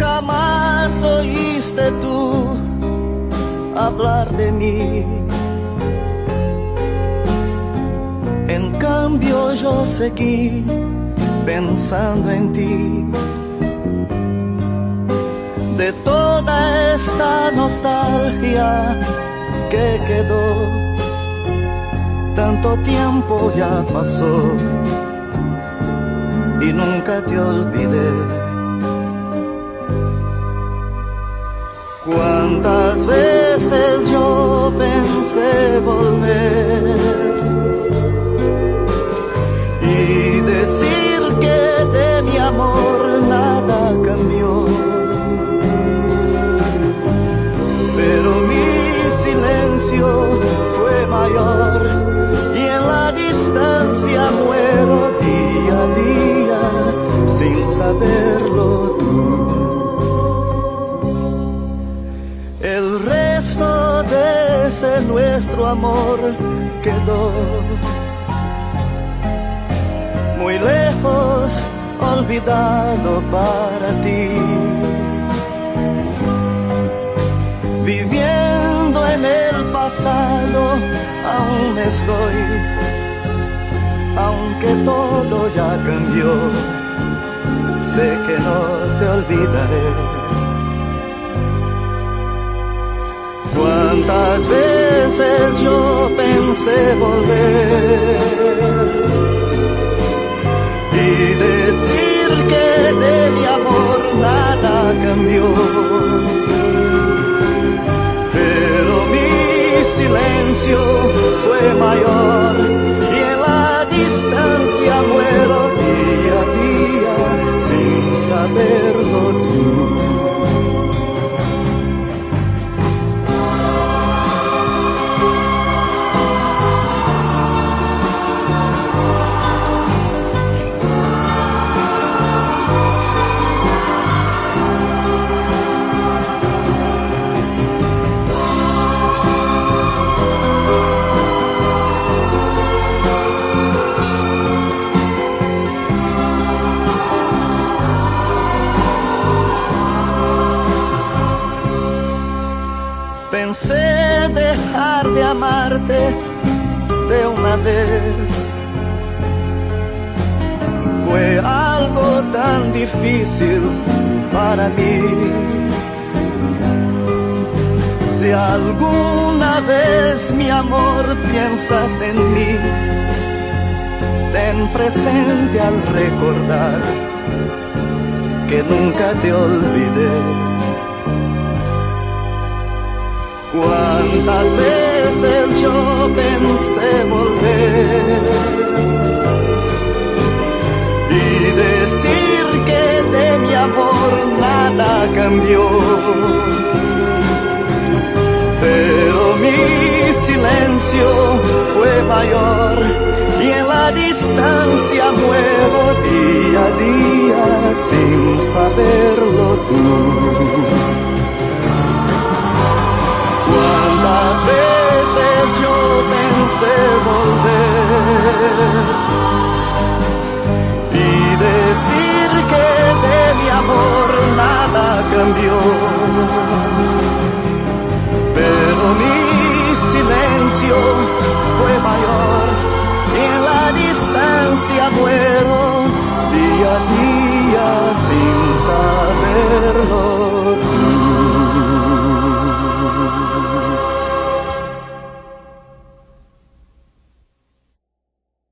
Nunca más oíste tú hablar de mí. En cambio yo seguí pensando en ti. De toda esta nostalgia que quedó, tanto tiempo ya pasó y nunca te olvidé. Cuántas veces yo pensé volver y decir que de mi amor nada cambió. Pero mi silencio fue mayor y en la distancia muero día a día sin saberlo nuestro amor quedó muy lejos, olvidado para ti. Viviendo en el pasado, aún estoy, aunque todo ya cambió, sé que no te olvidaré. Cuántas veces yo pensé volver Pensé dejar de amarte de una vez. Fue algo tan difícil para mí. Si alguna vez mi amor piensas en mí, ten presente al recordar que nunca te olvidé. Cuántas veces yo pensé volver y decir que de mi amor nada cambió. Pero mi silencio fue mayor y en la distancia muero día a día sin saberlo tú. Distancia muero día a día sin saberlo.